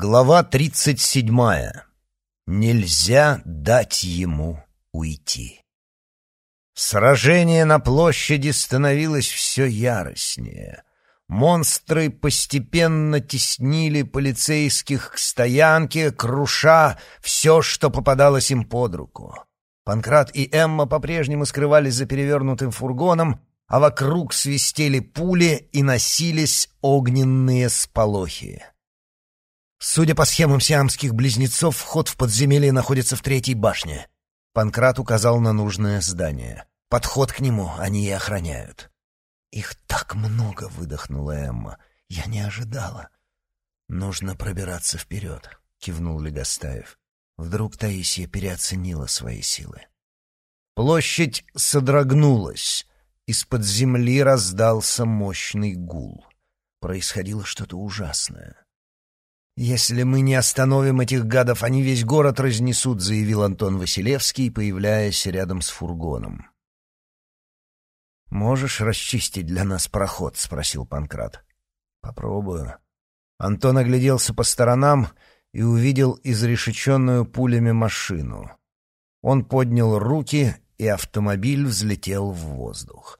Глава тридцать седьмая. Нельзя дать ему уйти. Сражение на площади становилось все яростнее. Монстры постепенно теснили полицейских к стоянке, круша все, что попадалось им под руку. Панкрат и Эмма по-прежнему скрывались за перевернутым фургоном, а вокруг свистели пули и носились огненные сполохи. Судя по схемам сиамских близнецов, вход в подземелье находится в третьей башне. Панкрат указал на нужное здание. Подход к нему они и охраняют. «Их так много!» — выдохнула Эмма. «Я не ожидала». «Нужно пробираться вперед», — кивнул Легостаев. Вдруг Таисия переоценила свои силы. Площадь содрогнулась. Из-под земли раздался мощный гул. Происходило что-то ужасное. «Если мы не остановим этих гадов, они весь город разнесут», — заявил Антон Василевский, появляясь рядом с фургоном. «Можешь расчистить для нас проход?» — спросил Панкрат. «Попробую». Антон огляделся по сторонам и увидел изрешеченную пулями машину. Он поднял руки, и автомобиль взлетел в воздух.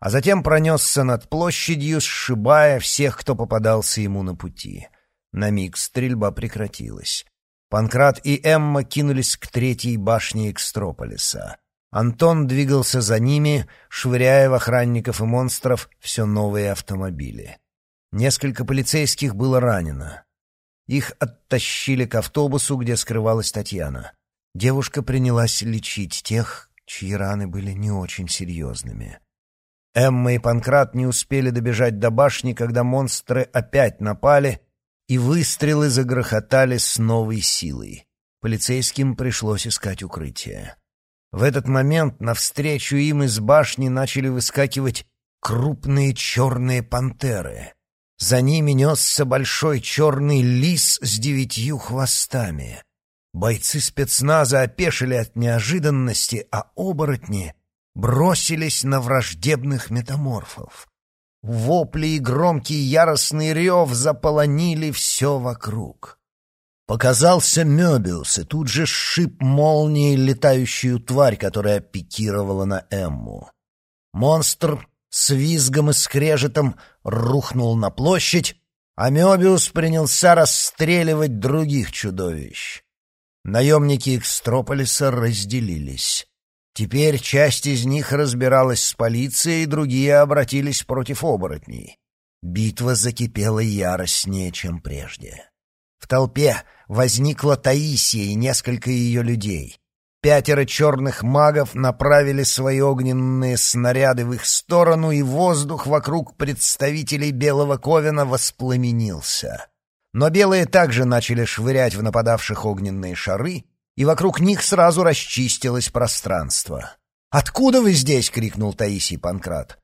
А затем пронесся над площадью, сшибая всех, кто попадался ему на пути. На миг стрельба прекратилась. Панкрат и Эмма кинулись к третьей башне Экстрополиса. Антон двигался за ними, швыряя в охранников и монстров все новые автомобили. Несколько полицейских было ранено. Их оттащили к автобусу, где скрывалась Татьяна. Девушка принялась лечить тех, чьи раны были не очень серьезными. Эмма и Панкрат не успели добежать до башни, когда монстры опять напали, и выстрелы загрохотали с новой силой. Полицейским пришлось искать укрытие. В этот момент навстречу им из башни начали выскакивать крупные черные пантеры. За ними несся большой черный лис с девятью хвостами. Бойцы спецназа опешили от неожиданности, а оборотни бросились на враждебных метаморфов. Вопли и громкий яростный рев заполонили все вокруг. Показался Мёбиус и тут же сшиб молнией летающую тварь, которая пикировала на Эмму. Монстр с визгом и скрежетом рухнул на площадь, а Мёбиус принялся расстреливать других чудовищ. Наемники Экстрополиса разделились. Теперь часть из них разбиралась с полицией, другие обратились против оборотней. Битва закипела яростнее, чем прежде. В толпе возникла Таисия и несколько ее людей. Пятеро черных магов направили свои огненные снаряды в их сторону, и воздух вокруг представителей Белого Ковена воспламенился. Но белые также начали швырять в нападавших огненные шары, и вокруг них сразу расчистилось пространство. «Откуда вы здесь?» — крикнул Таисий Панкрат.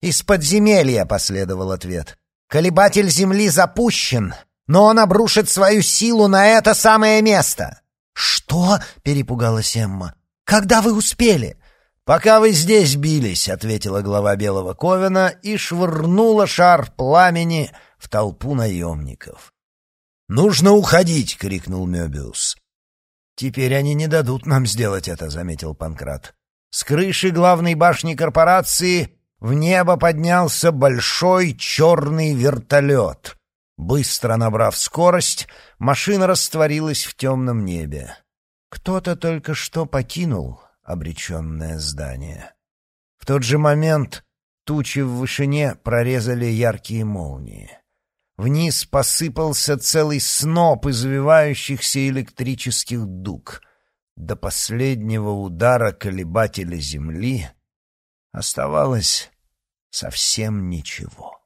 «Из подземелья», — последовал ответ. «Колебатель земли запущен но он обрушит свою силу на это самое место. «Что?» — перепугалась Эмма. «Когда вы успели?» «Пока вы здесь бились», — ответила глава Белого Ковена и швырнула шар пламени в толпу наемников. «Нужно уходить!» — крикнул Мёбиус. «Теперь они не дадут нам сделать это», — заметил Панкрат. С крыши главной башни корпорации в небо поднялся большой черный вертолет. Быстро набрав скорость, машина растворилась в темном небе. Кто-то только что покинул обреченное здание. В тот же момент тучи в вышине прорезали яркие молнии. Вниз посыпался целый сноп извивающихся электрических дуг. До последнего удара колебателя земли оставалось совсем ничего.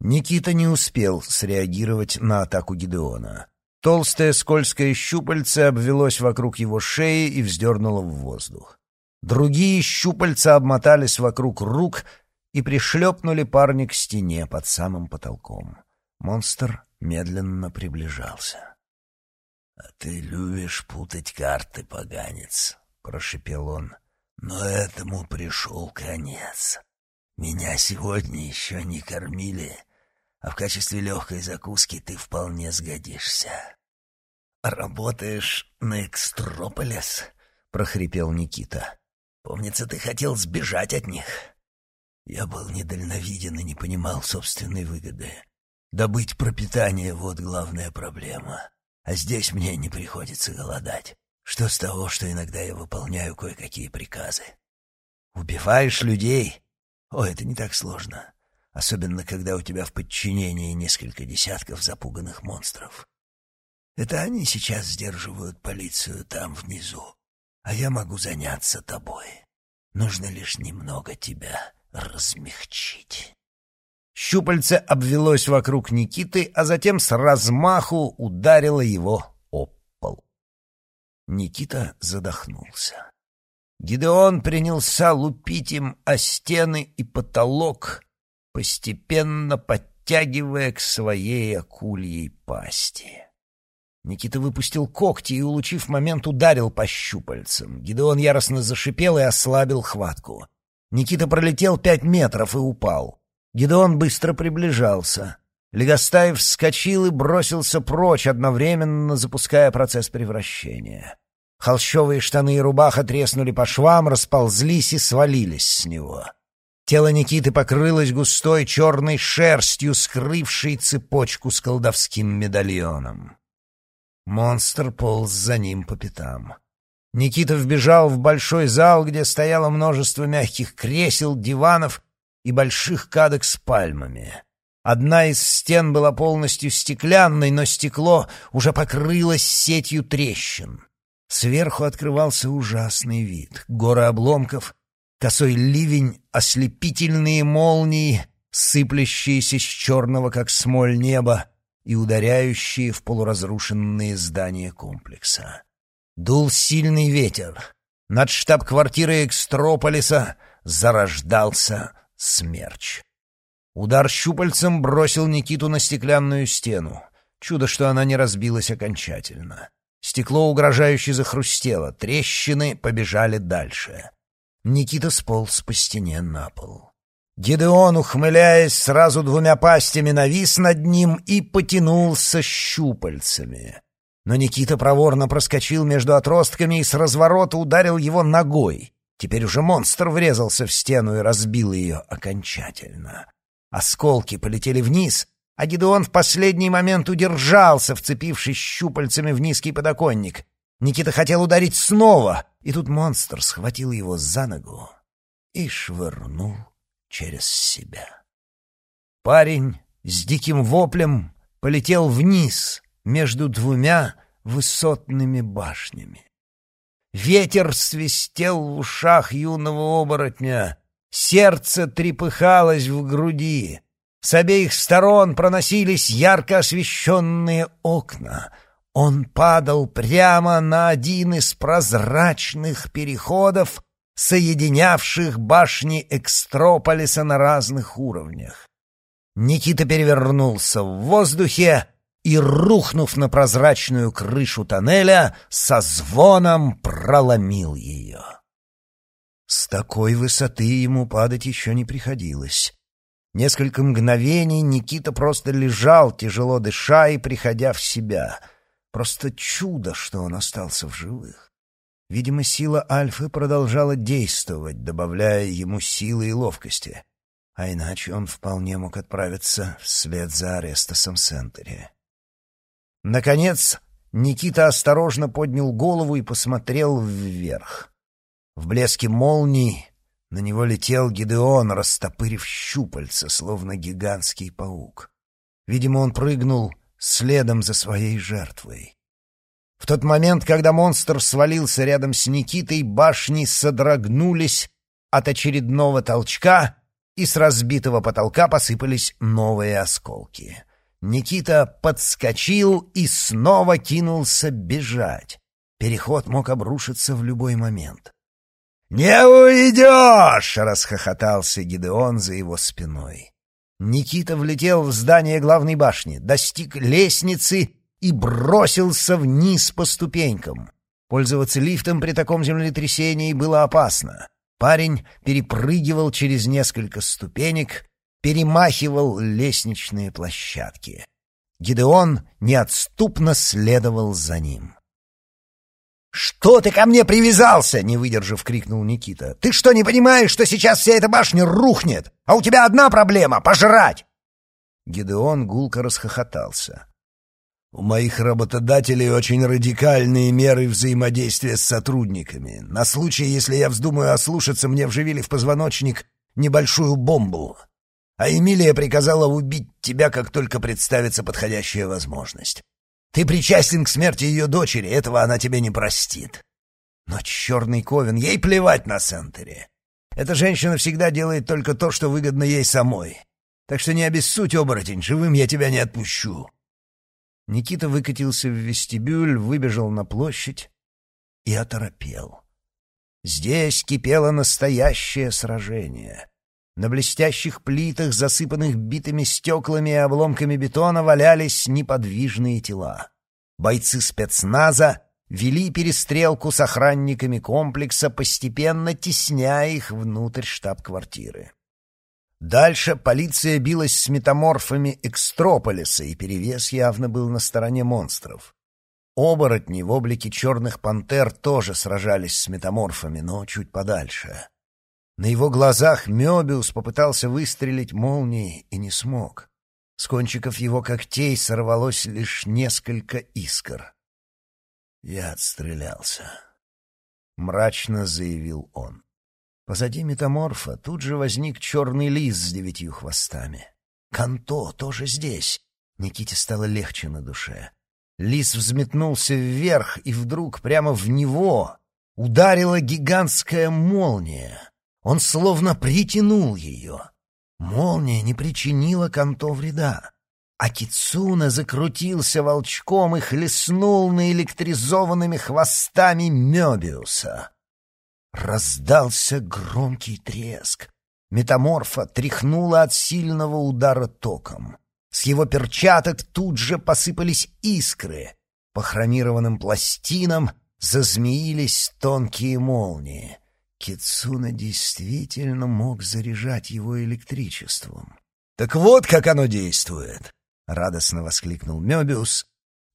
Никита не успел среагировать на атаку Гидеона. Толстое скользкое щупальце обвелось вокруг его шеи и вздернуло в воздух. Другие щупальца обмотались вокруг рук и пришлепнули парня к стене под самым потолком. Монстр медленно приближался. — А ты любишь путать карты, поганец, — прошепел он. — Но этому пришел конец. Меня сегодня еще не кормили, а в качестве легкой закуски ты вполне сгодишься. «Работаешь на Экстрополис?» — прохрипел Никита. «Помнится, ты хотел сбежать от них». Я был недальновиден и не понимал собственной выгоды. Добыть пропитание — вот главная проблема. А здесь мне не приходится голодать. Что с того, что иногда я выполняю кое-какие приказы? Убиваешь людей? О, это не так сложно. Особенно, когда у тебя в подчинении несколько десятков запуганных монстров. Это они сейчас сдерживают полицию там внизу, а я могу заняться тобой. Нужно лишь немного тебя размягчить. Щупальце обвелось вокруг Никиты, а затем с размаху ударило его об пол. Никита задохнулся. Гидеон принялся лупить им о стены и потолок, постепенно подтягивая к своей акульей пасти. Никита выпустил когти и, улучив момент, ударил по щупальцам. Гидеон яростно зашипел и ослабил хватку. Никита пролетел пять метров и упал. Гидеон быстро приближался. Легостаев вскочил и бросился прочь, одновременно запуская процесс превращения. Холщовые штаны и рубаха треснули по швам, расползлись и свалились с него. Тело Никиты покрылось густой черной шерстью, скрывшей цепочку с колдовским медальоном. Монстр полз за ним по пятам. Никита вбежал в большой зал, где стояло множество мягких кресел, диванов и больших кадок с пальмами. Одна из стен была полностью стеклянной, но стекло уже покрылось сетью трещин. Сверху открывался ужасный вид. Горы обломков, косой ливень, ослепительные молнии, сыплящиеся с черного, как смоль, неба и ударяющие в полуразрушенные здания комплекса. Дул сильный ветер. Над штаб-квартирой Экстрополиса зарождался смерч. Удар щупальцем бросил Никиту на стеклянную стену. Чудо, что она не разбилась окончательно. Стекло угрожающе захрустело, трещины побежали дальше. Никита сполз по стене на пол. Гидеон, ухмыляясь сразу двумя пастями, навис над ним и потянулся щупальцами. Но Никита проворно проскочил между отростками и с разворота ударил его ногой. Теперь уже монстр врезался в стену и разбил ее окончательно. Осколки полетели вниз, а Гидеон в последний момент удержался, вцепившись щупальцами в низкий подоконник. Никита хотел ударить снова, и тут монстр схватил его за ногу и швырнул через себя. Парень с диким воплем полетел вниз между двумя высотными башнями. Ветер свистел в ушах юного оборотня, сердце трепыхалось в груди — с обеих сторон проносились ярко освещенные окна. Он падал прямо на один из прозрачных переходов, соединявших башни Экстрополиса на разных уровнях. Никита перевернулся в воздухе и, рухнув на прозрачную крышу тоннеля, со звоном проломил ее. С такой высоты ему падать еще не приходилось. Несколько мгновений Никита просто лежал, тяжело дыша и приходя в себя. Просто чудо, что он остался в живых. Видимо, сила Альфы продолжала действовать, добавляя ему силы и ловкости. А иначе он вполне мог отправиться вслед за Арестасом Сентери. Наконец, Никита осторожно поднял голову и посмотрел вверх. В блеске молний на него летел Гидеон, растопырив щупальца, словно гигантский паук. Видимо, он прыгнул следом за своей жертвой. В тот момент, когда монстр свалился рядом с Никитой, башни содрогнулись от очередного толчка, и с разбитого потолка посыпались новые осколки. Никита подскочил и снова кинулся бежать. Переход мог обрушиться в любой момент. «Не уйдешь!» — расхохотался Гидеон за его спиной. Никита влетел в здание главной башни, достиг лестницы и бросился вниз по ступенькам. Пользоваться лифтом при таком землетрясении было опасно. Парень перепрыгивал через несколько ступенек перемахивал лестничные площадки. Гидеон неотступно следовал за ним. «Что ты ко мне привязался?» — не выдержав, крикнул Никита. «Ты что, не понимаешь, что сейчас вся эта башня рухнет? А у тебя одна проблема — пожрать!» Гидеон гулко расхохотался. «У моих работодателей очень радикальные меры взаимодействия с сотрудниками. На случай, если я вздумаю ослушаться, мне вживили в позвоночник небольшую бомбу. А Эмилия приказала убить тебя, как только представится подходящая возможность. Ты причастен к смерти ее дочери, этого она тебе не простит. Но черный Ковен, ей плевать на Сентере. Эта женщина всегда делает только то, что выгодно ей самой. Так что не обессудь, оборотень, живым я тебя не отпущу. Никита выкатился в вестибюль, выбежал на площадь и оторопел. Здесь кипело настоящее сражение. На блестящих плитах, засыпанных битыми стеклами и обломками бетона, валялись неподвижные тела. Бойцы спецназа вели перестрелку с охранниками комплекса, постепенно тесняя их внутрь штаб-квартиры. Дальше полиция билась с метаморфами Экстрополиса, и перевес явно был на стороне монстров. Оборотни в облике черных пантер тоже сражались с метаморфами, но чуть подальше. На его глазах Мёбиус попытался выстрелить молнией и не смог. С кончиков его когтей сорвалось лишь несколько искр. «Я отстрелялся», — мрачно заявил он. Позади метаморфа тут же возник черный лис с девятью хвостами. «Канто тоже здесь!» Никите стало легче на душе. Лис взметнулся вверх, и вдруг прямо в него ударила гигантская молния. Он словно притянул ее. Молния не причинила Канто вреда. А Кицуна закрутился волчком и хлестнул наэлектризованными хвостами Мёбиуса. Раздался громкий треск. Метаморфа тряхнула от сильного удара током. С его перчаток тут же посыпались искры. По хромированным пластинам зазмеились тонкие молнии. Кицуна действительно мог заряжать его электричеством. «Так вот как оно действует!» — радостно воскликнул Мёбиус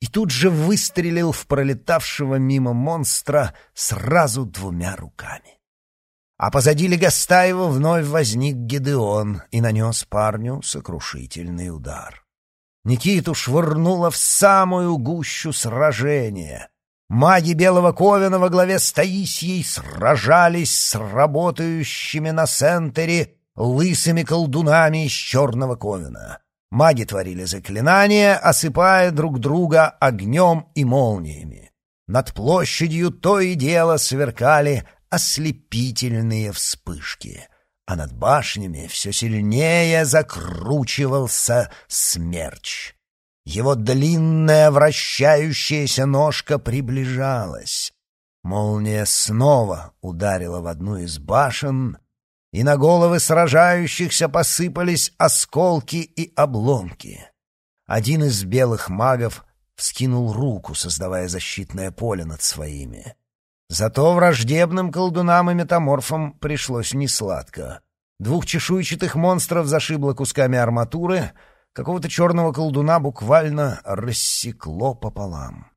и тут же выстрелил в пролетавшего мимо монстра сразу двумя руками. А позади Легостаева вновь возник Гедеон и нанес парню сокрушительный удар. Никиту швырнуло в самую гущу сражения. Маги Белого Ковена во главе с Таисией сражались с работающими на Сентере лысыми колдунами из Черного Ковена. Маги творили заклинания, осыпая друг друга огнем и молниями. Над площадью то и дело сверкали ослепительные вспышки, а над башнями все сильнее закручивался смерч. Его длинная вращающаяся ножка приближалась. Молния снова ударила в одну из башен, и на головы сражающихся посыпались осколки и обломки. Один из белых магов вскинул руку, создавая защитное поле над своими. Зато враждебным колдунам и метаморфам пришлось несладко. Двух чешуйчатых монстров зашибло кусками арматуры, какого-то черного колдуна буквально рассекло пополам.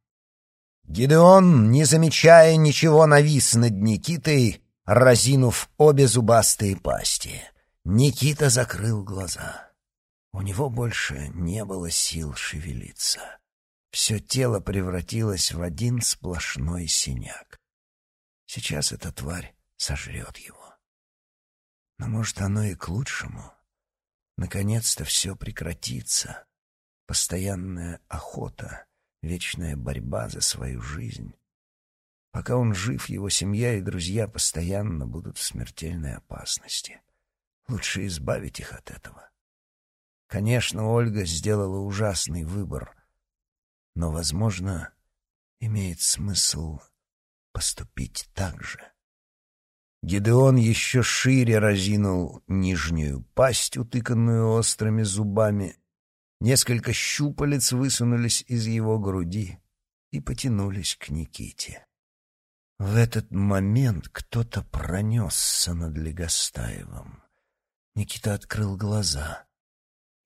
Гидеон, не замечая ничего, навис над Никитой разинув обе зубастые пасти. Никита закрыл глаза. У него больше не было сил шевелиться. Все тело превратилось в один сплошной синяк. Сейчас эта тварь сожрет его. Но, может, оно и к лучшему. Наконец-то все прекратится. Постоянная охота, вечная борьба за свою жизнь. Пока он жив, его семья и друзья постоянно будут в смертельной опасности. Лучше избавить их от этого. Конечно, Ольга сделала ужасный выбор, но, возможно, имеет смысл поступить так же. Гидеон еще шире разинул нижнюю пасть, утыканную острыми зубами. Несколько щупалец высунулись из его груди и потянулись к Никите. В этот момент кто-то пронесся над Легостаевым. Никита открыл глаза.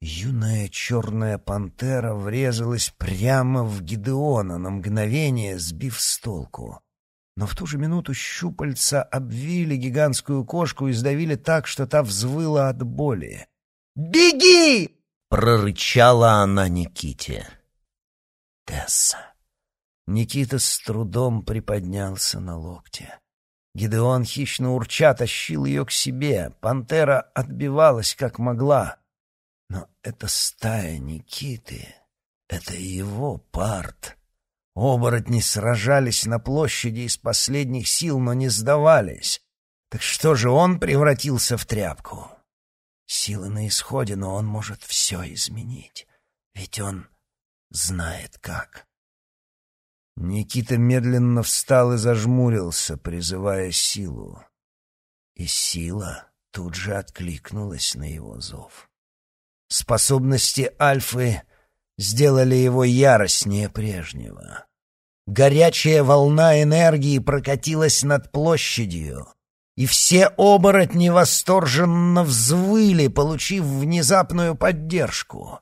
Юная черная пантера врезалась прямо в Гидеона на мгновение, сбив с толку. Но в ту же минуту щупальца обвили гигантскую кошку и сдавили так, что та взвыла от боли. «Беги!» — прорычала она Никите. «Тесса!» Никита с трудом приподнялся на локте. Гидеон хищно урча тащил ее к себе. Пантера отбивалась как могла. Но это стая Никиты. Это его парт. Оборотни сражались на площади из последних сил, но не сдавались. Так что же он превратился в тряпку? Силы на исходе, но он может все изменить. Ведь он знает как. Никита медленно встал и зажмурился, призывая силу. И сила тут же откликнулась на его зов. Способности Альфы сделали его яростнее прежнего. Горячая волна энергии прокатилась над площадью, и все оборотни восторженно взвыли, получив внезапную поддержку.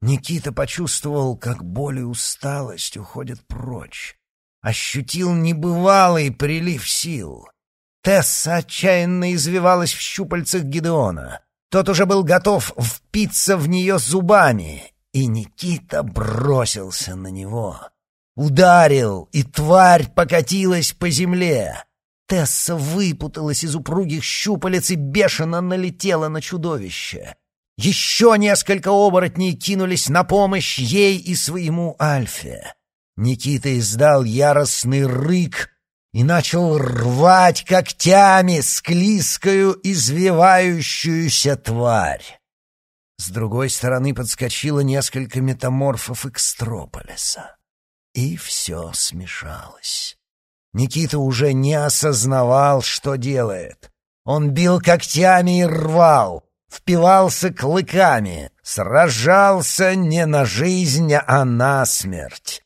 Никита почувствовал, как боль и усталость уходят прочь. Ощутил небывалый прилив сил. Тесса отчаянно извивалась в щупальцах Гидеона. Тот уже был готов впиться в нее зубами, и Никита бросился на него. Ударил, и тварь покатилась по земле. Тесса выпуталась из упругих щупалец и бешено налетела на чудовище. Еще несколько оборотней кинулись на помощь ей и своему Альфе. Никита издал яростный рык и начал рвать когтями склизкую извивающуюся тварь. С другой стороны подскочило несколько метаморфов Экстрополиса. И все смешалось. Никита уже не осознавал, что делает. Он бил когтями и рвал — впивался клыками, сражался не на жизнь, а на смерть.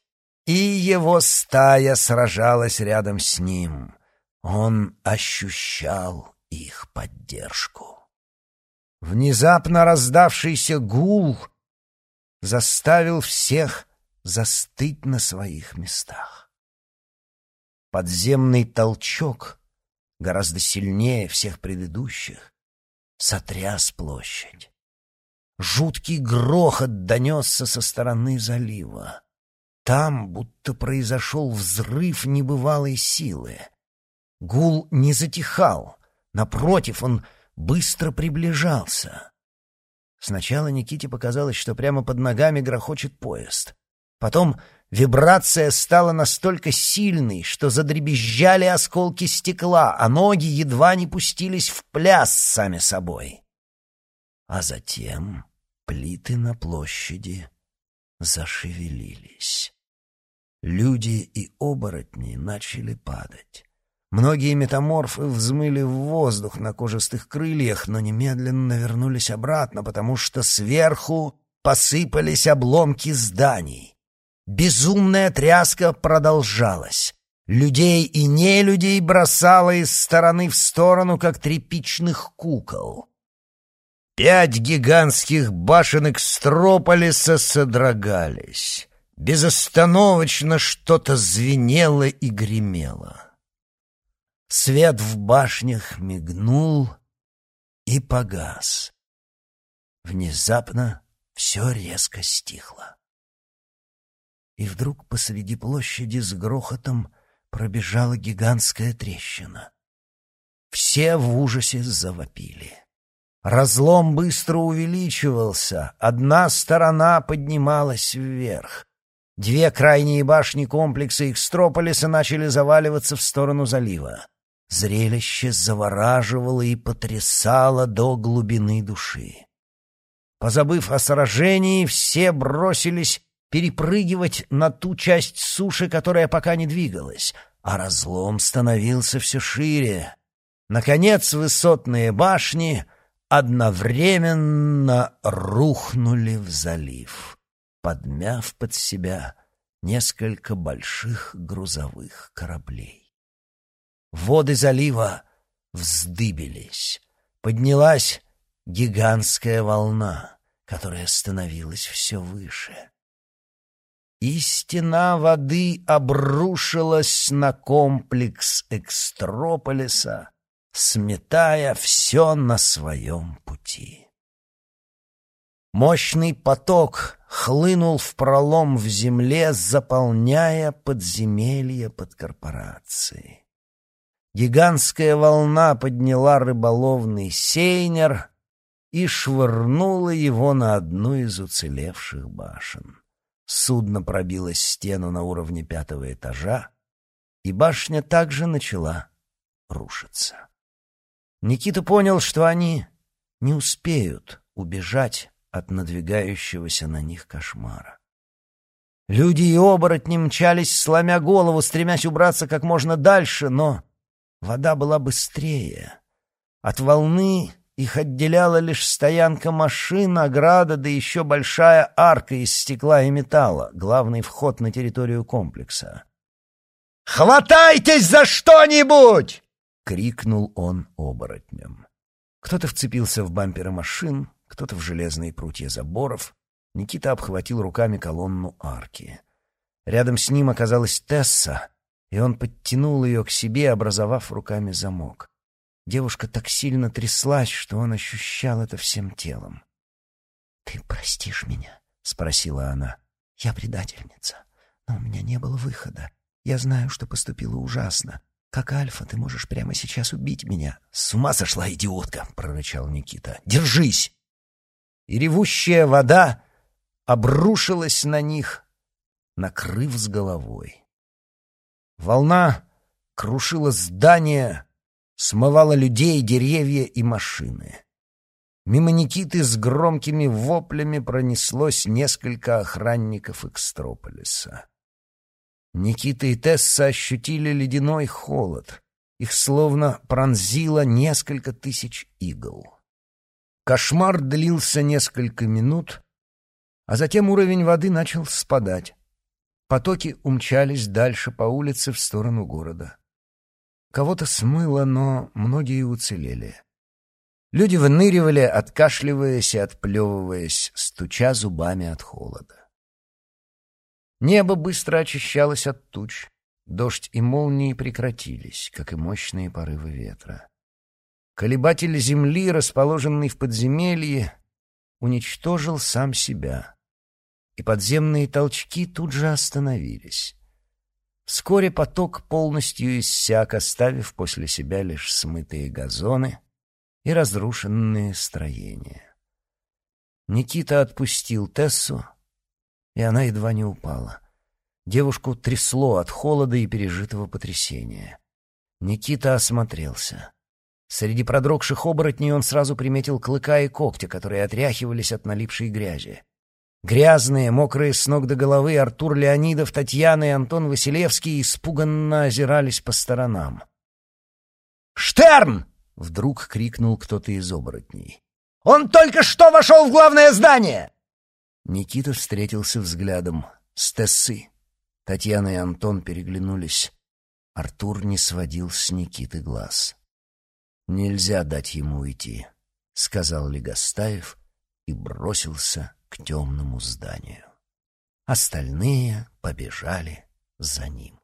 И его стая сражалась рядом с ним. Он ощущал их поддержку. Внезапно раздавшийся гул заставил всех застыть на своих местах. Подземный толчок, гораздо сильнее всех предыдущих, сотряс площадь. Жуткий грохот донесся со стороны залива. Там будто произошел взрыв небывалой силы. Гул не затихал, напротив, он быстро приближался. Сначала Никите показалось, что прямо под ногами грохочет поезд. Потом Вибрация стала настолько сильной, что задребезжали осколки стекла, а ноги едва не пустились в пляс сами собой. А затем плиты на площади зашевелились. Люди и оборотни начали падать. Многие метаморфы взмыли в воздух на кожистых крыльях, но немедленно вернулись обратно, потому что сверху посыпались обломки зданий. Безумная тряска продолжалась. Людей и нелюдей бросало из стороны в сторону, как тряпичных кукол. Пять гигантских башен Экстрополиса содрогались. Безостановочно что-то звенело и гремело. Свет в башнях мигнул и погас. Внезапно все резко стихло и вдруг посреди площади с грохотом пробежала гигантская трещина. Все в ужасе завопили. Разлом быстро увеличивался, одна сторона поднималась вверх. Две крайние башни комплекса Экстрополиса начали заваливаться в сторону залива. Зрелище завораживало и потрясало до глубины души. Позабыв о сражении, все бросились перепрыгивать на ту часть суши, которая пока не двигалась, а разлом становился все шире. Наконец высотные башни одновременно рухнули в залив, подмяв под себя несколько больших грузовых кораблей. Воды залива вздыбились, поднялась гигантская волна, которая становилась все выше. И стена воды обрушилась на комплекс Экстрополиса, сметая все на своем пути. Мощный поток хлынул в пролом в земле, заполняя подземелье под корпорацией. Гигантская волна подняла рыболовный сейнер и швырнула его на одну из уцелевших башен. Судно пробило стену на уровне пятого этажа, и башня также начала рушиться. Никита понял, что они не успеют убежать от надвигающегося на них кошмара. Люди и оборотни мчались, сломя голову, стремясь убраться как можно дальше, но вода была быстрее. От волны их отделяла лишь стоянка машин, ограда, да еще большая арка из стекла и металла, главный вход на территорию комплекса. «Хватайтесь за что-нибудь!» — крикнул он оборотням. Кто-то вцепился в бамперы машин, кто-то в железные прутья заборов. Никита обхватил руками колонну арки. Рядом с ним оказалась Тесса, и он подтянул ее к себе, образовав руками замок. Девушка так сильно тряслась, что он ощущал это всем телом. «Ты простишь меня?» — спросила она. «Я предательница, но у меня не было выхода. Я знаю, что поступила ужасно. Как Альфа ты можешь прямо сейчас убить меня?» «С ума сошла идиотка!» — прорычал Никита. «Держись!» и ревущая вода обрушилась на них, накрыв с головой. Волна крушила здания, смывала людей, деревья и машины. Мимо Никиты с громкими воплями пронеслось несколько охранников Экстрополиса. Никита и Тесса ощутили ледяной холод. Их словно пронзило несколько тысяч игл. Кошмар длился несколько минут, а затем уровень воды начал спадать. Потоки умчались дальше по улице в сторону города. Кого-то смыло, но многие уцелели. Люди выныривали, откашливаясь и отплевываясь, стуча зубами от холода. Небо быстро очищалось от туч. Дождь и молнии прекратились, как и мощные порывы ветра. Колебатель Земли, расположенный в подземелье, уничтожил сам себя. И подземные толчки тут же остановились. Вскоре поток полностью иссяк, оставив после себя лишь смытые газоны и разрушенные строения. Никита отпустил Тессу, и она едва не упала. Девушку трясло от холода и пережитого потрясения. Никита осмотрелся. Среди продрогших оборотней он сразу приметил клыка и когти, которые отряхивались от налипшей грязи. Грязные, мокрые с ног до головы Артур Леонидов, Татьяна и Антон Василевский испуганно озирались по сторонам. «Штерн!» — вдруг крикнул кто-то из оборотней. «Он только что вошел в главное здание!» Никита встретился взглядом с Тессы. Татьяна и Антон переглянулись. Артур не сводил с Никиты глаз. «Нельзя дать ему уйти», — сказал Легостаев и бросился к темному зданию. Остальные побежали за ним.